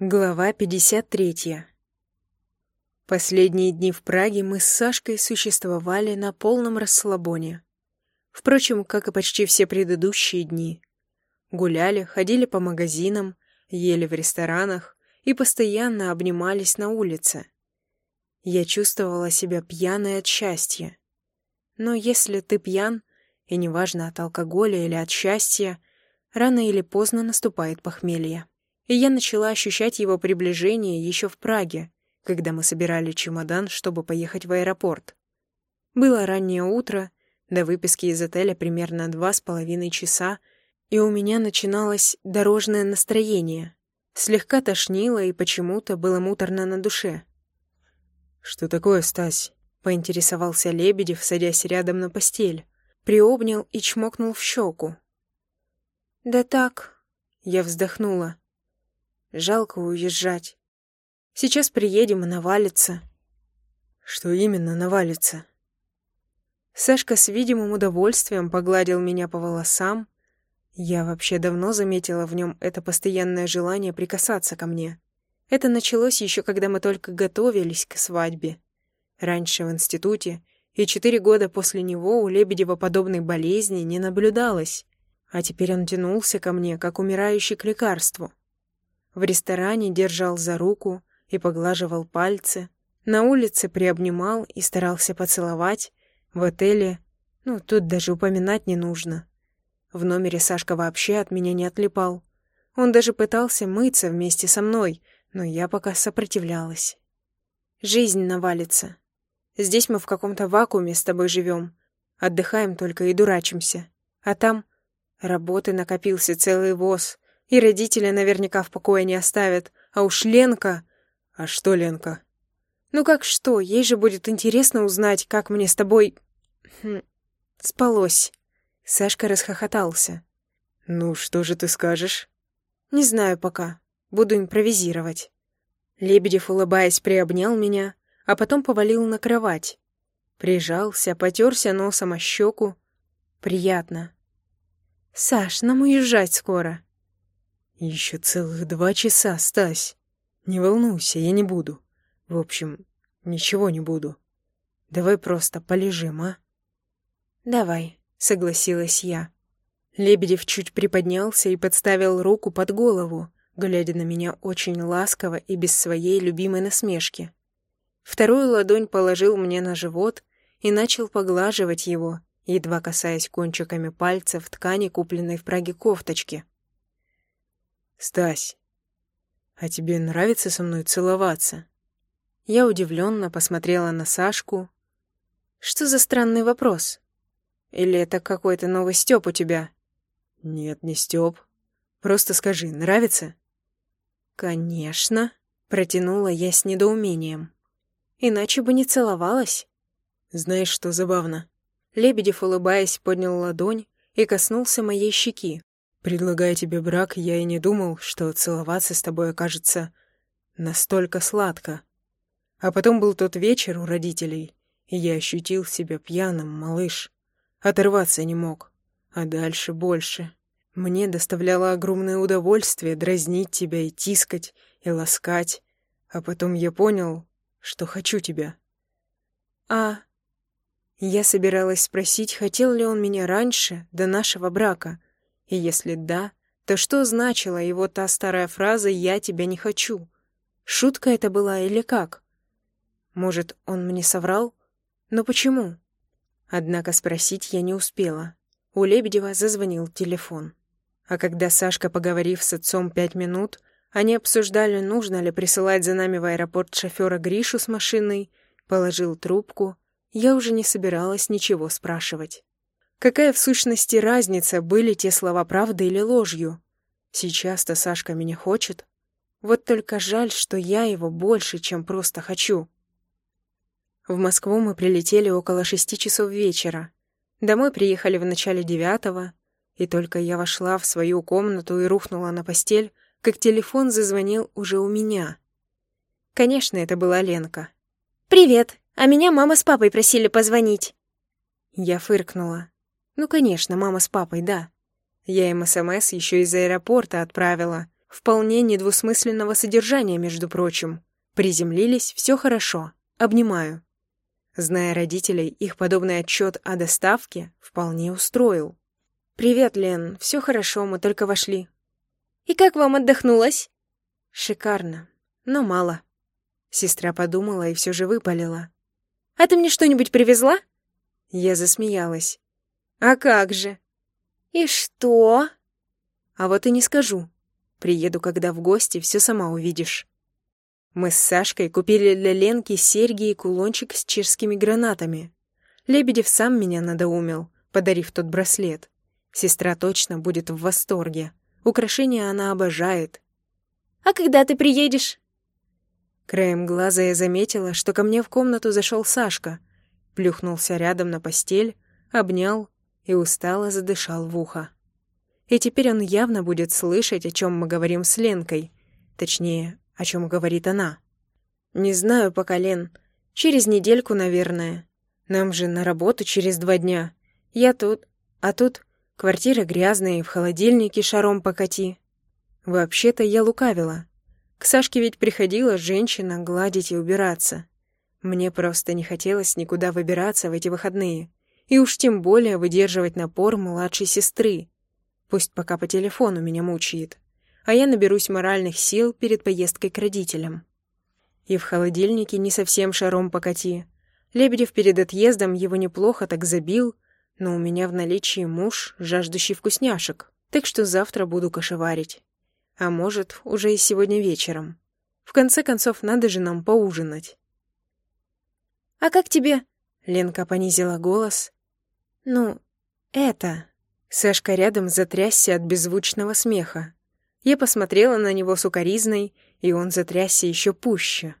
Глава 53. Последние дни в Праге мы с Сашкой существовали на полном расслабоне. Впрочем, как и почти все предыдущие дни. Гуляли, ходили по магазинам, ели в ресторанах и постоянно обнимались на улице. Я чувствовала себя пьяной от счастья. Но если ты пьян, и неважно от алкоголя или от счастья, рано или поздно наступает похмелье и я начала ощущать его приближение еще в Праге, когда мы собирали чемодан, чтобы поехать в аэропорт. Было раннее утро, до выписки из отеля примерно два с половиной часа, и у меня начиналось дорожное настроение. Слегка тошнило, и почему-то было муторно на душе. «Что такое, Стась?» — поинтересовался Лебедев, садясь рядом на постель. Приобнял и чмокнул в щеку. «Да так...» — я вздохнула. Жалко уезжать. Сейчас приедем и навалится. Что именно навалится? Сашка с видимым удовольствием погладил меня по волосам. Я вообще давно заметила в нем это постоянное желание прикасаться ко мне. Это началось еще когда мы только готовились к свадьбе. Раньше в институте, и четыре года после него у Лебедева подобной болезни не наблюдалось. А теперь он тянулся ко мне, как умирающий к лекарству. В ресторане держал за руку и поглаживал пальцы. На улице приобнимал и старался поцеловать. В отеле... Ну, тут даже упоминать не нужно. В номере Сашка вообще от меня не отлипал. Он даже пытался мыться вместе со мной, но я пока сопротивлялась. Жизнь навалится. Здесь мы в каком-то вакууме с тобой живем. Отдыхаем только и дурачимся. А там работы накопился целый воз. И родители наверняка в покое не оставят. А уж Ленка... А что Ленка? Ну как что, ей же будет интересно узнать, как мне с тобой... Хм, спалось. Сашка расхохотался. Ну, что же ты скажешь? Не знаю пока. Буду импровизировать. Лебедев, улыбаясь, приобнял меня, а потом повалил на кровать. Прижался, потерся носом о щеку. Приятно. «Саш, нам уезжать скоро». Еще целых два часа, Стась. Не волнуйся, я не буду. В общем, ничего не буду. Давай просто полежим, а? Давай, согласилась я. Лебедев чуть приподнялся и подставил руку под голову, глядя на меня очень ласково и без своей любимой насмешки. Вторую ладонь положил мне на живот и начал поглаживать его, едва касаясь кончиками пальцев ткани, купленной в Праге кофточки. «Стась, а тебе нравится со мной целоваться?» Я удивленно посмотрела на Сашку. «Что за странный вопрос? Или это какой-то новый Стёп у тебя?» «Нет, не Стёп. Просто скажи, нравится?» «Конечно», — протянула я с недоумением. «Иначе бы не целовалась». «Знаешь, что забавно?» Лебедев, улыбаясь, поднял ладонь и коснулся моей щеки. Предлагая тебе брак, я и не думал, что целоваться с тобой окажется настолько сладко. А потом был тот вечер у родителей, и я ощутил себя пьяным, малыш. Оторваться не мог. А дальше больше. Мне доставляло огромное удовольствие дразнить тебя и тискать, и ласкать. А потом я понял, что хочу тебя. А... Я собиралась спросить, хотел ли он меня раньше, до нашего брака, и если да, то что значила его та старая фраза «я тебя не хочу»? Шутка это была или как? Может, он мне соврал? Но почему? Однако спросить я не успела. У Лебедева зазвонил телефон. А когда Сашка, поговорив с отцом пять минут, они обсуждали, нужно ли присылать за нами в аэропорт шофера Гришу с машиной, положил трубку, я уже не собиралась ничего спрашивать. Какая в сущности разница, были те слова правдой или ложью? Сейчас-то Сашка меня хочет. Вот только жаль, что я его больше, чем просто хочу. В Москву мы прилетели около шести часов вечера. Домой приехали в начале девятого, и только я вошла в свою комнату и рухнула на постель, как телефон зазвонил уже у меня. Конечно, это была Ленка. «Привет, а меня мама с папой просили позвонить». Я фыркнула. Ну, конечно, мама с папой, да. Я им СМС еще из аэропорта отправила, вполне недвусмысленного содержания, между прочим. Приземлились, все хорошо. Обнимаю. Зная родителей, их подобный отчет о доставке вполне устроил. «Привет, Лен, все хорошо, мы только вошли». «И как вам отдохнулось?» «Шикарно, но мало». Сестра подумала и все же выпалила. «А ты мне что-нибудь привезла?» Я засмеялась. «А как же?» «И что?» «А вот и не скажу. Приеду, когда в гости, все сама увидишь». Мы с Сашкой купили для Ленки серьги и кулончик с чешскими гранатами. Лебедев сам меня надоумил, подарив тот браслет. Сестра точно будет в восторге. Украшения она обожает. «А когда ты приедешь?» Краем глаза я заметила, что ко мне в комнату зашел Сашка, плюхнулся рядом на постель, обнял и устало задышал в ухо. И теперь он явно будет слышать, о чем мы говорим с Ленкой. Точнее, о чем говорит она. Не знаю пока, Лен. Через недельку, наверное. Нам же на работу через два дня. Я тут, а тут квартира грязная и в холодильнике шаром покати. Вообще-то я лукавила. К Сашке ведь приходила женщина гладить и убираться. Мне просто не хотелось никуда выбираться в эти выходные. И уж тем более выдерживать напор младшей сестры. Пусть пока по телефону меня мучает. А я наберусь моральных сил перед поездкой к родителям. И в холодильнике не совсем шаром покати. Лебедев перед отъездом его неплохо так забил, но у меня в наличии муж, жаждущий вкусняшек, так что завтра буду кошеварить. А может, уже и сегодня вечером. В конце концов, надо же нам поужинать. «А как тебе?» Ленка понизила голос. «Ну, это...» Сашка рядом затрясся от беззвучного смеха. Я посмотрела на него сукоризной, и он затрясся еще пуще.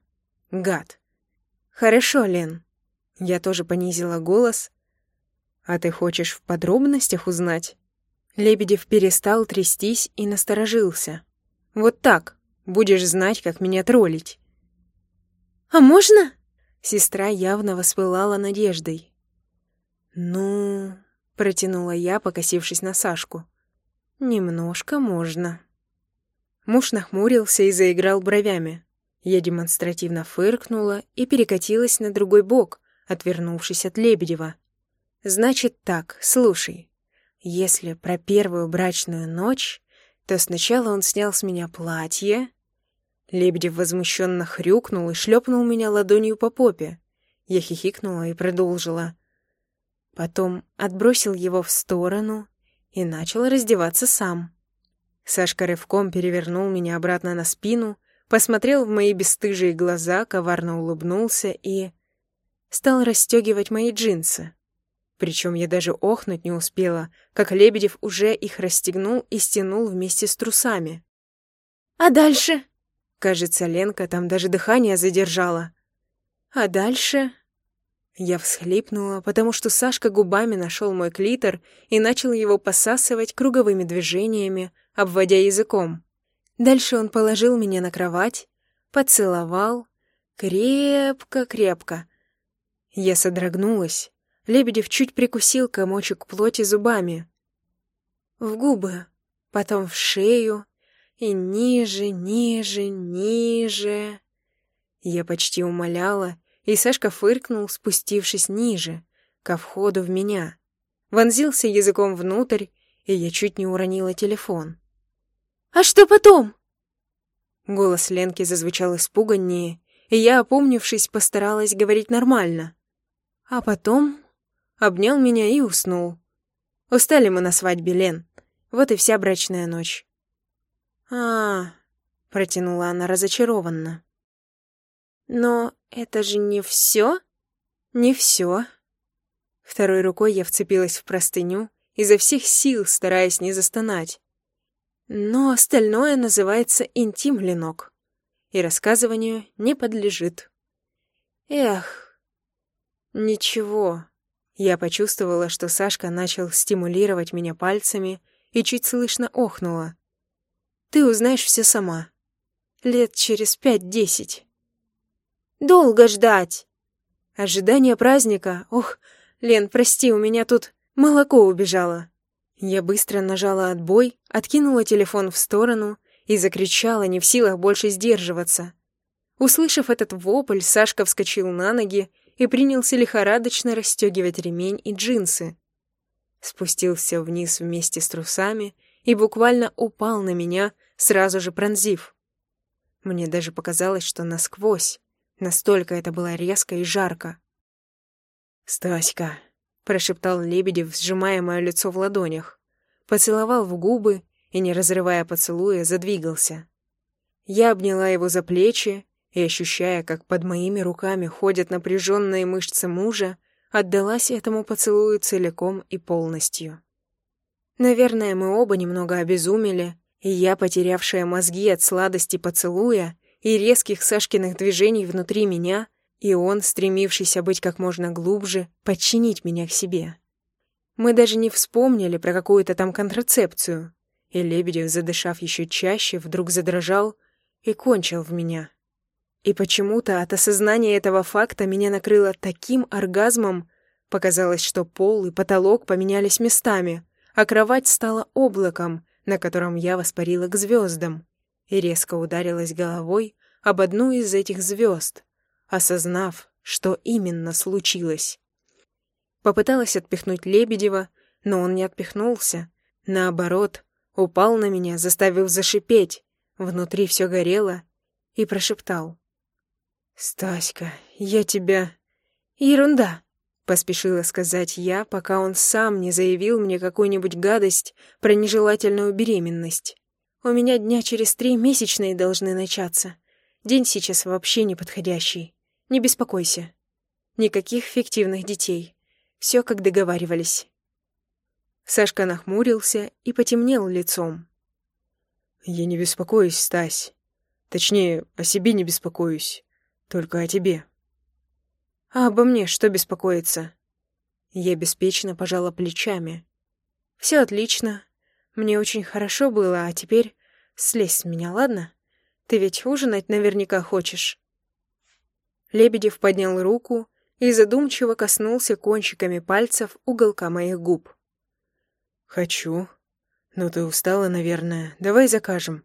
Гад. «Хорошо, Лен». Я тоже понизила голос. «А ты хочешь в подробностях узнать?» Лебедев перестал трястись и насторожился. Вот так. Будешь знать, как меня троллить. «А можно?» Сестра явно воспылала надеждой. «Ну...» — протянула я, покосившись на Сашку. «Немножко можно». Муж нахмурился и заиграл бровями. Я демонстративно фыркнула и перекатилась на другой бок, отвернувшись от Лебедева. «Значит так, слушай. Если про первую брачную ночь, то сначала он снял с меня платье. Лебедев возмущенно хрюкнул и шлепнул меня ладонью по попе. Я хихикнула и продолжила. Потом отбросил его в сторону и начал раздеваться сам. Сашка рывком перевернул меня обратно на спину, посмотрел в мои бесстыжие глаза, коварно улыбнулся и... стал расстегивать мои джинсы. Причем я даже охнуть не успела, как Лебедев уже их расстегнул и стянул вместе с трусами. «А дальше?» Кажется, Ленка там даже дыхание задержала. «А дальше?» Я всхлипнула, потому что Сашка губами нашел мой клитор и начал его посасывать круговыми движениями, обводя языком. Дальше он положил меня на кровать, поцеловал, крепко-крепко. Я содрогнулась, Лебедев чуть прикусил комочек плоти зубами. В губы, потом в шею и ниже, ниже, ниже. Я почти умоляла, и Сашка фыркнул, спустившись ниже, ко входу в меня. Вонзился языком внутрь, и я чуть не уронила телефон. «А что потом?» Голос Ленки зазвучал испуганнее, и я, опомнившись, постаралась говорить нормально. А потом обнял меня и уснул. Устали мы на свадьбе, Лен. Вот и вся брачная ночь. а, -а, -а протянула она разочарованно. «Но это же не все?» «Не все. Второй рукой я вцепилась в простыню, изо всех сил стараясь не застонать. Но остальное называется интим, Ленок, и рассказыванию не подлежит. Эх, ничего, я почувствовала, что Сашка начал стимулировать меня пальцами и чуть слышно охнула. «Ты узнаешь все сама. Лет через пять-десять». «Долго ждать!» Ожидание праздника. Ох, Лен, прости, у меня тут молоко убежало. Я быстро нажала отбой, откинула телефон в сторону и закричала, не в силах больше сдерживаться. Услышав этот вопль, Сашка вскочил на ноги и принялся лихорадочно расстегивать ремень и джинсы. Спустился вниз вместе с трусами и буквально упал на меня, сразу же пронзив. Мне даже показалось, что насквозь. Настолько это было резко и жарко. «Стаська», — прошептал Лебедев, сжимая мое лицо в ладонях. Поцеловал в губы и, не разрывая поцелуя, задвигался. Я обняла его за плечи и, ощущая, как под моими руками ходят напряженные мышцы мужа, отдалась этому поцелую целиком и полностью. Наверное, мы оба немного обезумели, и я, потерявшая мозги от сладости поцелуя и резких Сашкиных движений внутри меня, и он, стремившийся быть как можно глубже, подчинить меня к себе. Мы даже не вспомнили про какую-то там контрацепцию, и Лебедев, задышав еще чаще, вдруг задрожал и кончил в меня. И почему-то от осознания этого факта меня накрыло таким оргазмом, показалось, что пол и потолок поменялись местами, а кровать стала облаком, на котором я воспарила к звездам, и резко ударилась головой об одну из этих звезд, осознав, что именно случилось. Попыталась отпихнуть Лебедева, но он не отпихнулся. Наоборот, упал на меня, заставив зашипеть. Внутри все горело и прошептал. «Стаська, я тебя...» «Ерунда», — поспешила сказать я, пока он сам не заявил мне какую-нибудь гадость про нежелательную беременность. «У меня дня через три месячные должны начаться. День сейчас вообще неподходящий. Не беспокойся. Никаких фиктивных детей. Все как договаривались». Сашка нахмурился и потемнел лицом. «Я не беспокоюсь, Стась. Точнее, о себе не беспокоюсь. Только о тебе. А обо мне что беспокоиться? Я беспечно пожала плечами. Все отлично. Мне очень хорошо было, а теперь слезь с меня, ладно? Ты ведь ужинать наверняка хочешь. Лебедев поднял руку и задумчиво коснулся кончиками пальцев уголка моих губ. «Хочу. Но ты устала, наверное. Давай закажем.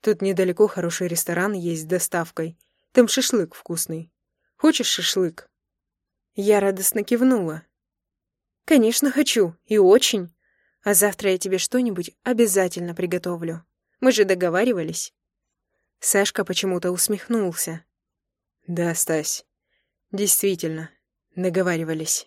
Тут недалеко хороший ресторан есть с доставкой. Там шашлык вкусный. Хочешь шашлык?» Я радостно кивнула. «Конечно хочу, и очень. А завтра я тебе что-нибудь обязательно приготовлю. Мы же договаривались». Сашка почему-то усмехнулся. «Да, Стась, действительно, договаривались».